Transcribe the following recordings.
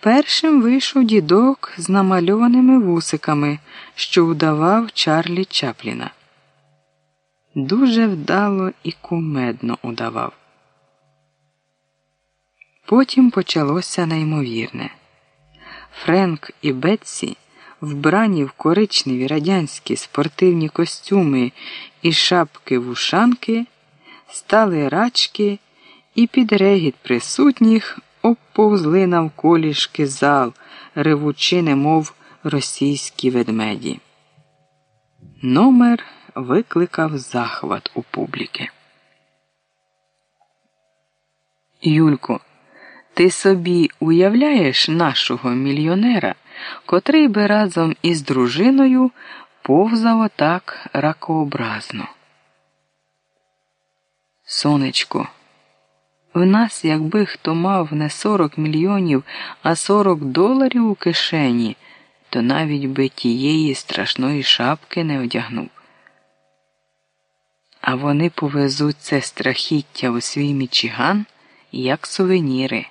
Першим вийшов дідок з намальованими вусиками, що удавав Чарлі Чапліна. Дуже вдало і кумедно удавав. Потім почалося неймовірне. Френк і Бетсі, вбрані в коричневі радянські спортивні костюми і шапки вушанки, стали рачки і під регіт присутніх оповзли навколішки зал, ревучи, немов російські ведмеді. Номер викликав захват у публіки. Юлько, ти собі уявляєш нашого мільйонера, котрий би разом із дружиною повзав отак ракообразно? Сонечко. В нас, якби хто мав не 40 мільйонів, а 40 доларів у кишені, то навіть би тієї страшної шапки не одягнув. А вони повезуть це страхіття у свій мічиган як сувеніри,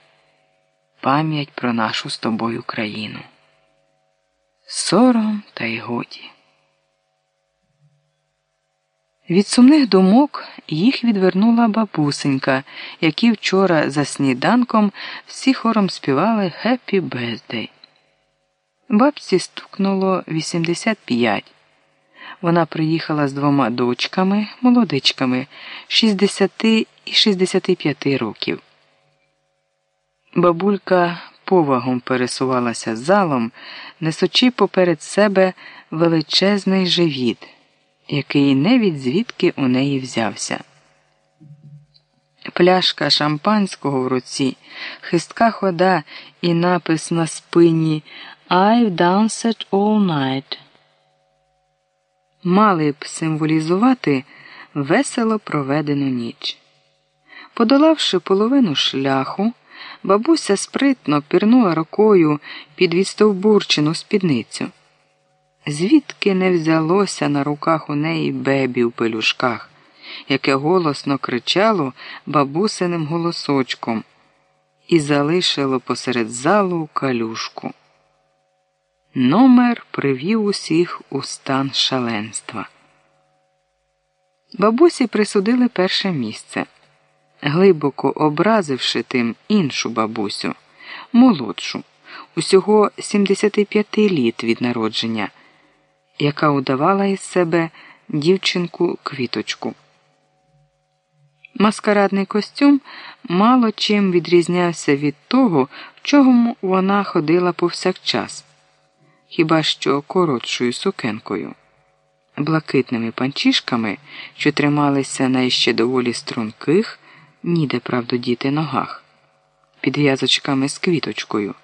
пам'ять про нашу з тобою країну. Сором та й годі. Від сумних думок їх відвернула бабусенька, які вчора за сніданком всі хором співали «Хеппі Бездей». Бабці стукнуло 85. Вона приїхала з двома дочками, молодичками 60 і 65 років. Бабулька повагом пересувалася залом, несучи поперед себе величезний живіт який не від звідки у неї взявся. Пляшка шампанського в руці, хистка хода і напис на спині I've danced all night. Мали б символізувати весело проведену ніч. Подолавши половину шляху, бабуся спритно пірнула рукою під відстовбурчену спідницю звідки не взялося на руках у неї бебі в пелюшках, яке голосно кричало бабусиним голосочком і залишило посеред залу калюшку. Номер привів усіх у стан шаленства. Бабусі присудили перше місце, глибоко образивши тим іншу бабусю, молодшу, усього 75 літ від народження яка удавала із себе дівчинку квіточку. Маскарадний костюм мало чим відрізнявся від того, в чому вона ходила повсякчас, хіба що коротшою сукенкою, блакитними панчішками, що трималися на іще доволі струнких, ніде правду діти ногах, під в'язочками з квіточкою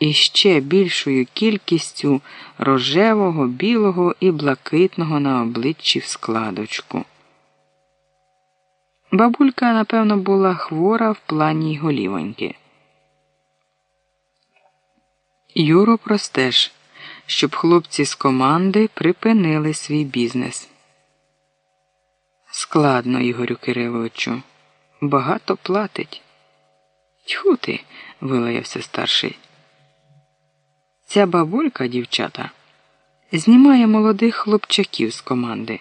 і ще більшою кількістю рожевого, білого і блакитного на обличчі в складочку. Бабулька, напевно, була хвора в плані голівоньки. Юро простеж, щоб хлопці з команди припинили свій бізнес. Складно, Ігорю Кириловичу, багато платить. Тьху ти, вилаявся старший. Ця бабулька, дівчата, знімає молодих хлопчаків з команди.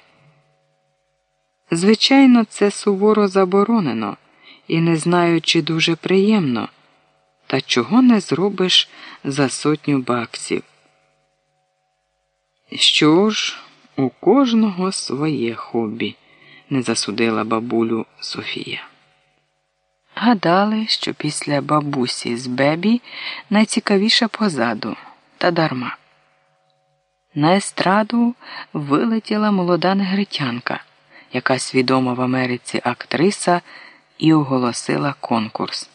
Звичайно, це суворо заборонено і не знаю, чи дуже приємно, та чого не зробиш за сотню баксів. Що ж, у кожного своє хобі, не засудила бабулю Софія. Гадали, що після бабусі з бебі найцікавіше позаду та дарма. На естраду вилетіла молода негритянка, яка свідома в Америці актриса, і оголосила конкурс.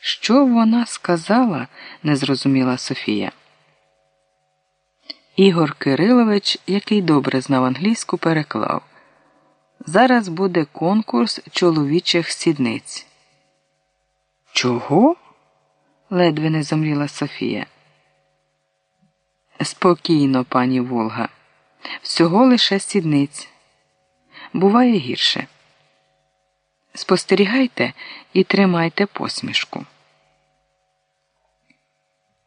Що вона сказала, не зрозуміла Софія. Ігор Кирилович, який добре знав англійську, переклав. Зараз буде конкурс чоловічих сідниць. Чого? ледве не зомліла Софія. Спокійно, пані Волга, всього лише сідниць. Буває гірше. Спостерігайте і тримайте посмішку.